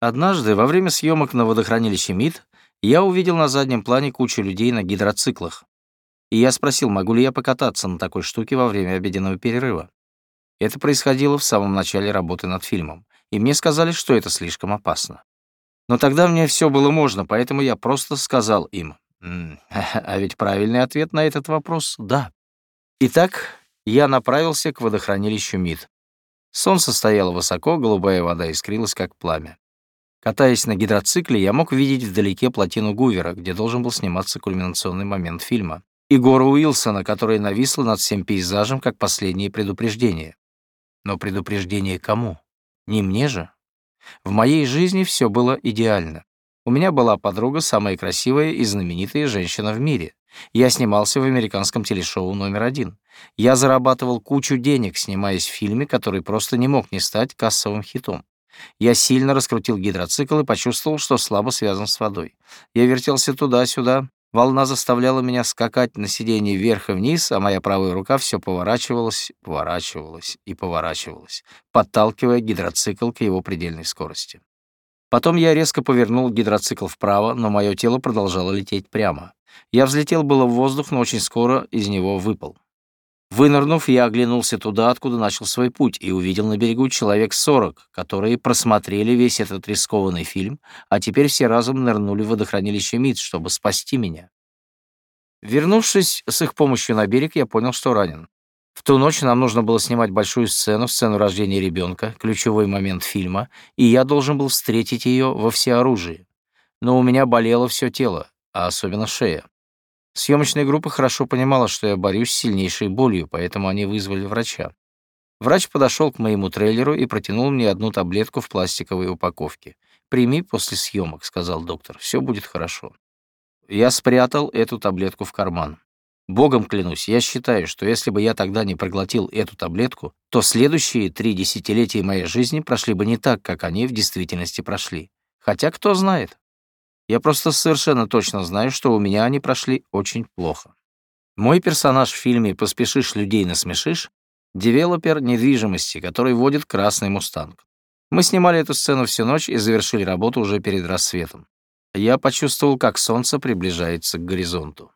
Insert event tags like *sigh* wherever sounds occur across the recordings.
Однажды, во время съемок на водохранилище МИД, я увидел на заднем плане кучу людей на гидроциклах. И я спросил, могу ли я покататься на такой штуке во время обеденного перерыва. Это происходило в самом начале работы над фильмом, и мне сказали, что это слишком опасно. Но тогда мне все было можно, поэтому я просто сказал им. *laughs* А ведь правильный ответ на этот вопрос — да. Итак, я направился к водохранилищу МИД. Солнце стояло высоко, голубая вода искрилась, как пламя. Катаясь на гидроцикле, я мог видеть вдалеке плотину Гувера, где должен был сниматься кульминационный момент фильма, и гору Уилсона, которая нависла над всем пейзажем, как последнее предупреждение. Но предупреждение кому? Не мне же. В моей жизни все было идеально. У меня была подруга, самая красивая и знаменитая женщина в мире. Я снимался в американском телешоу номер один. Я зарабатывал кучу денег, снимаясь в фильме, который просто не мог не стать кассовым хитом. Я сильно раскрутил гидроцикл и почувствовал, что слабо связан с водой. Я вертелся туда-сюда. Волна заставляла меня скакать на сиденье вверх и вниз, а моя правая рука все поворачивалась, поворачивалась и поворачивалась, подталкивая гидроцикл к его предельной скорости. Потом я резко повернул гидроцикл вправо, но мое тело продолжало лететь прямо. Я взлетел было в воздух, но очень скоро из него выпал. Вынырнув, я оглянулся туда, откуда начал свой путь, и увидел на берегу человек сорок, которые просмотрели весь этот рискованный фильм, а теперь все разом нырнули в водохранилище МИД, чтобы спасти меня. Вернувшись с их помощью на берег, я понял, что ранен. В ту ночь нам нужно было снимать большую сцену, сцену рождения ребенка, ключевой момент фильма, и я должен был встретить ее во всеоружии. Но у меня болело все тело, а особенно шея. Съемочная группа хорошо понимала, что я борюсь с сильнейшей болью, поэтому они вызвали врача. Врач подошел к моему трейлеру и протянул мне одну таблетку в пластиковой упаковке. «Прими после съемок», — сказал доктор, — «все будет хорошо». Я спрятал эту таблетку в карман. Богом клянусь, я считаю, что если бы я тогда не проглотил эту таблетку, то следующие три десятилетия моей жизни прошли бы не так, как они в действительности прошли. Хотя кто знает. Я просто совершенно точно знаю, что у меня они прошли очень плохо. Мой персонаж в фильме «Поспешишь, людей насмешишь» — девелопер недвижимости, который водит красный «Мустанг». Мы снимали эту сцену всю ночь и завершили работу уже перед рассветом. Я почувствовал, как солнце приближается к горизонту.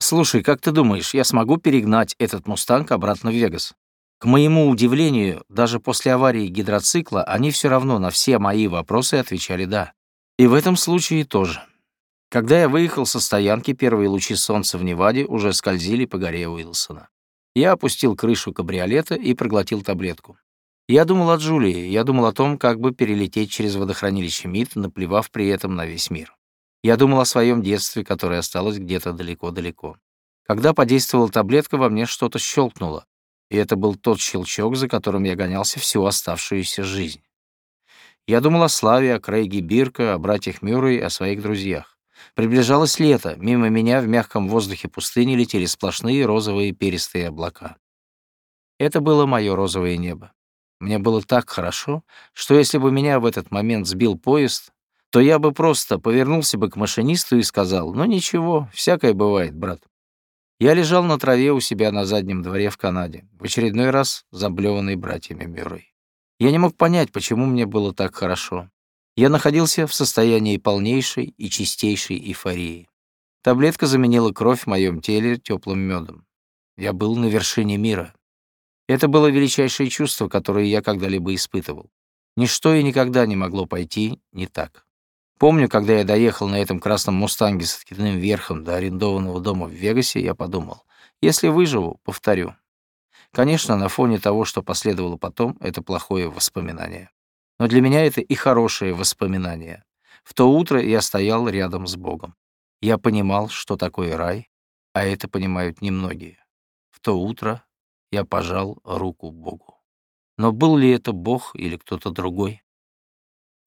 «Слушай, как ты думаешь, я смогу перегнать этот «Мустанг» обратно в Вегас?» К моему удивлению, даже после аварии гидроцикла они все равно на все мои вопросы отвечали «да». И в этом случае тоже. Когда я выехал со стоянки, первые лучи солнца в Неваде уже скользили по горе Уилсона. Я опустил крышу кабриолета и проглотил таблетку. Я думал о Джулии, я думал о том, как бы перелететь через водохранилище МИД, наплевав при этом на весь мир. Я думал о своем детстве, которое осталось где-то далеко-далеко. Когда подействовала таблетка, во мне что-то щелкнуло, и это был тот щелчок, за которым я гонялся всю оставшуюся жизнь. Я думал о Славе, о Крейге Бирка, о братьях Мюррей, о своих друзьях. Приближалось лето, мимо меня в мягком воздухе пустыни летели сплошные розовые перистые облака. Это было мое розовое небо. Мне было так хорошо, что если бы меня в этот момент сбил поезд, то я бы просто повернулся бы к машинисту и сказал, «Ну ничего, всякое бывает, брат». Я лежал на траве у себя на заднем дворе в Канаде, в очередной раз заблеванный братьями Мюррей. Я не мог понять, почему мне было так хорошо. Я находился в состоянии полнейшей и чистейшей эйфории. Таблетка заменила кровь в моем теле теплым медом. Я был на вершине мира. Это было величайшее чувство, которое я когда-либо испытывал. Ничто и никогда не могло пойти не так. Помню, когда я доехал на этом красном «Мустанге» с откидным верхом до арендованного дома в Вегасе, я подумал, если выживу, повторю. Конечно, на фоне того, что последовало потом, это плохое воспоминание. Но для меня это и хорошее воспоминание. В то утро я стоял рядом с Богом. Я понимал, что такое рай, а это понимают немногие. В то утро я пожал руку Богу. Но был ли это Бог или кто-то другой?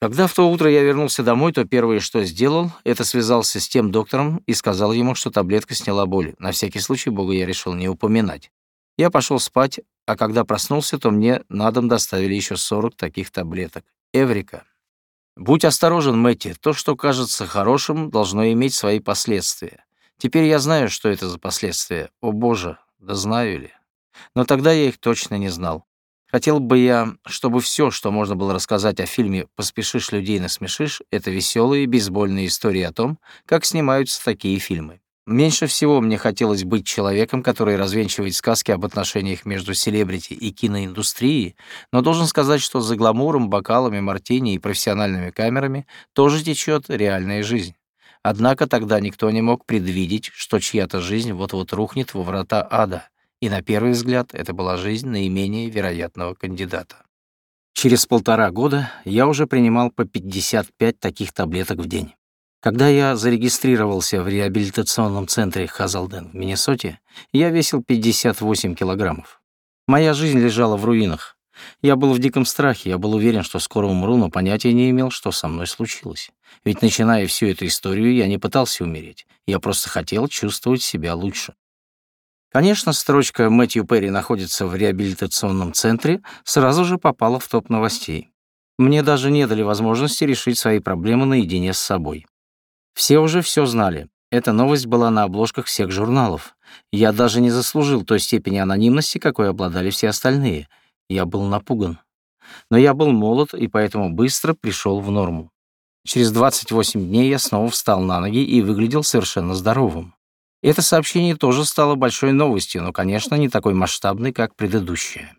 Когда в то утро я вернулся домой, то первое, что сделал, это связался с тем доктором и сказал ему, что таблетка сняла боль. На всякий случай Бога я решил не упоминать. Я пошел спать, а когда проснулся, то мне на дом доставили еще 40 таких таблеток. Эврика. Будь осторожен, Мэтти. То, что кажется хорошим, должно иметь свои последствия. Теперь я знаю, что это за последствия. О боже, да знаю ли. Но тогда я их точно не знал. Хотел бы я, чтобы все, что можно было рассказать о фильме «Поспешишь, людей насмешишь», это веселые, бейсбольные истории о том, как снимаются такие фильмы. Меньше всего мне хотелось быть человеком, который развенчивает сказки об отношениях между селебрити и киноиндустрией, но должен сказать, что за гламуром, бокалами, мартини и профессиональными камерами тоже течет реальная жизнь. Однако тогда никто не мог предвидеть, что чья-то жизнь вот-вот рухнет во врата ада, и на первый взгляд это была жизнь наименее вероятного кандидата. Через полтора года я уже принимал по 55 таких таблеток в день. Когда я зарегистрировался в реабилитационном центре Хазалден в Миннесоте, я весил 58 килограммов. Моя жизнь лежала в руинах. Я был в диком страхе, я был уверен, что скоро умру, но понятия не имел, что со мной случилось. Ведь, начиная всю эту историю, я не пытался умереть. Я просто хотел чувствовать себя лучше. Конечно, строчка «Мэтью Перри находится в реабилитационном центре» сразу же попала в топ новостей. Мне даже не дали возможности решить свои проблемы наедине с собой. Все уже все знали. Эта новость была на обложках всех журналов. Я даже не заслужил той степени анонимности, какой обладали все остальные. Я был напуган. Но я был молод и поэтому быстро пришел в норму. Через 28 дней я снова встал на ноги и выглядел совершенно здоровым. Это сообщение тоже стало большой новостью, но, конечно, не такой масштабной, как предыдущее.